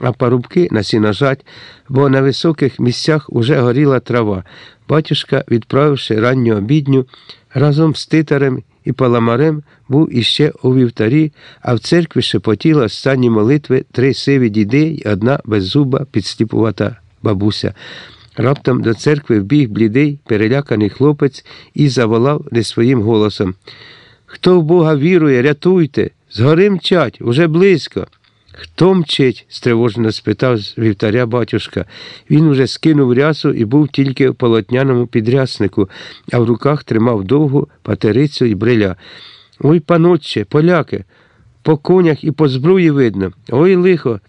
а парубки на сіножать, бо на високих місцях уже горіла трава. Батюшка, відправивши ранню обідню, разом з титарем і паламарем був іще у вівтарі, а в церкві шепотіла останні молитви три сиві діди й одна беззуба підсліпувата бабуся. Раптом до церкви вбіг блідий, переляканий хлопець і заволав не своїм голосом. Хто в Бога вірує, рятуйте, згори мчать, уже близько. Хто мчить? стривожено спитав з вівтаря батюшка. Він уже скинув рясу і був тільки в полотняному підряснику, а в руках тримав довгу патерицю і бриля. Ой, панотче, поляки, по конях і по збруї видно. Ой, лихо.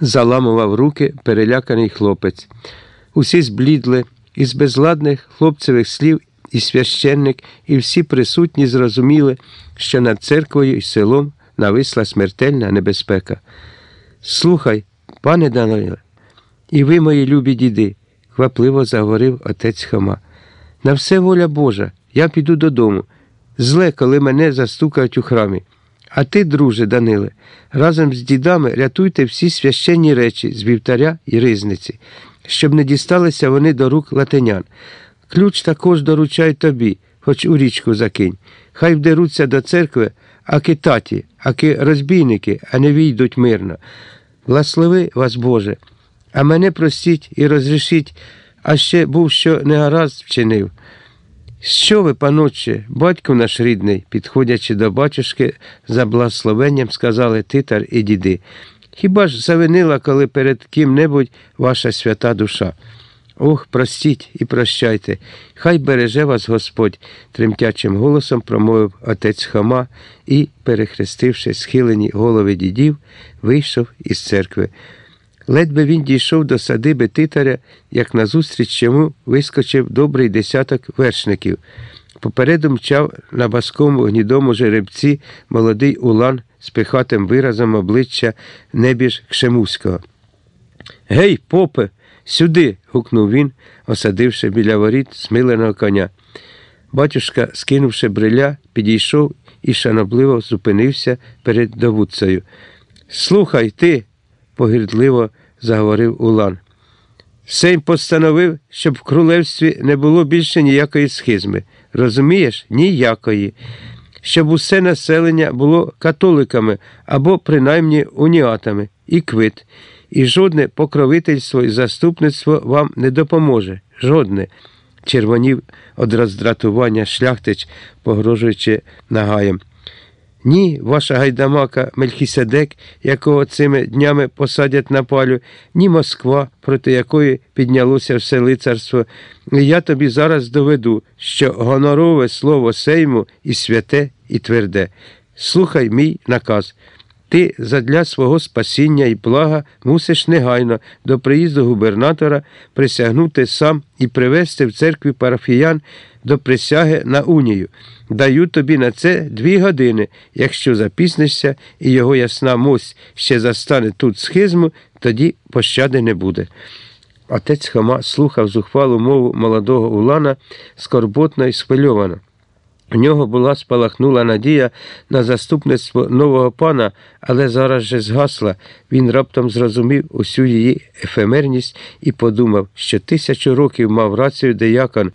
заламував руки переляканий хлопець. Усі зблідли, із безладних хлопцевих слів і священник, і всі присутні зрозуміли, що над церквою і селом нависла смертельна небезпека. Слухай, пане Даниле, і ви, мої любі діди, квапливо заговорив отець Хома. На все воля Божа, я піду додому. Зле, коли мене застукають у храмі. А ти, друже Даниле, разом з дідами рятуйте всі священні речі з вівтаря і ризниці, щоб не дісталися вони до рук латинян. Ключ також доручай тобі, хоч у річку закинь. Хай вдеруться до церкви, аки таті, аки розбійники, а не війдуть мирно. Благослови вас, Боже, а мене простіть і розрішіть, а ще був що негаразд вчинив. Що ви, паноче, батько наш рідний, підходячи до батюшки, за благословенням сказали титар і діди. Хіба ж завинила, коли перед ким-небудь ваша свята душа? Ох, простіть і прощайте, хай береже вас Господь, тремтячим голосом промовив отець Хама і, перехрестивши схилені голови дідів, вийшов із церкви. Ледве він дійшов до садиби титаря, як назустріч йому вискочив добрий десяток вершників. Попереду мчав на баскому гнідому жеребці молодий улан з пихатим виразом обличчя небіж Кшемуського. Гей, попе! Сюди. гукнув він, осадивши біля воріт смиленого коня. Батюшка, скинувши бриля, підійшов і шанобливо зупинився перед довудцею. Слухай ти, погірдливо заговорив Улан. Сейм постановив, щоб в королевстві не було більше ніякої схизми. Розумієш? Ніякої. Щоб усе населення було католиками або принаймні уніатами і квит і жодне покровительство і заступництво вам не допоможе. Жодне. Червонів од роздратування шляхтич, погрожуючи нагаєм. Ні, ваша гайдамака Мельхіседек, якого цими днями посадять на палю, ні Москва, проти якої піднялося все лицарство. Я тобі зараз доведу, що гонорове слово Сейму і святе, і тверде. Слухай мій наказ. Ти задля свого спасіння і блага мусиш негайно до приїзду губернатора присягнути сам і привести в церкві парафіян до присяги на унію. Даю тобі на це дві години. Якщо запіснишся і його ясна мось ще застане тут схизму, тоді пощади не буде. Отець Хома слухав зухвалу мову молодого Улана скорботно і схвильовано. У нього була спалахнула надія на заступництво нового пана, але зараз же згасла. Він раптом зрозумів усю її ефемерність і подумав, що тисячу років мав рацію деякон,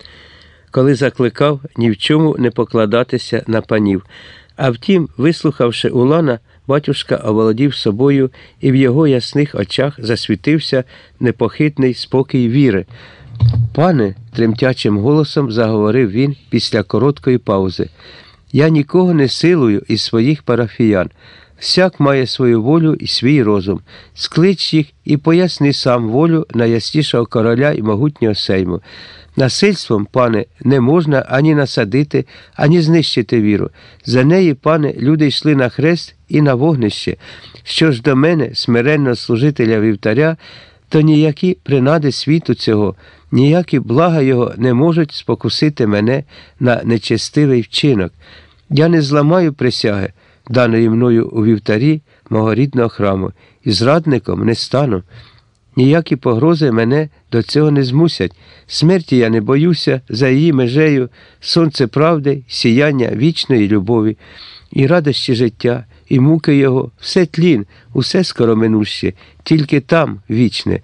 коли закликав ні в чому не покладатися на панів. А втім, вислухавши Улана, батюшка оволодів собою, і в його ясних очах засвітився непохитний спокій віри. Пане, тремтячим голосом заговорив він після короткої паузи. Я нікого не силую із своїх парафіян. Всяк має свою волю і свій розум. Склич їх і поясни сам волю найяснішого короля і могутнього сейму. Насильством, пане, не можна ані насадити, ані знищити віру. За неї, пане, люди йшли на хрест і на вогнище. Що ж до мене, смиренного служителя вівтаря, то ніякі принади світу цього, ніякі блага його не можуть спокусити мене на нечестивий вчинок. Я не зламаю присяги, даної мною у вівтарі мого рідного храму, і зрадником не стану. Ніякі погрози мене до цього не змусять. Смерті я не боюся за її межею, сонце правди, сіяння вічної любові. І радощі життя, і муки його, все тлін, усе скоро минуще, тільки там вічне,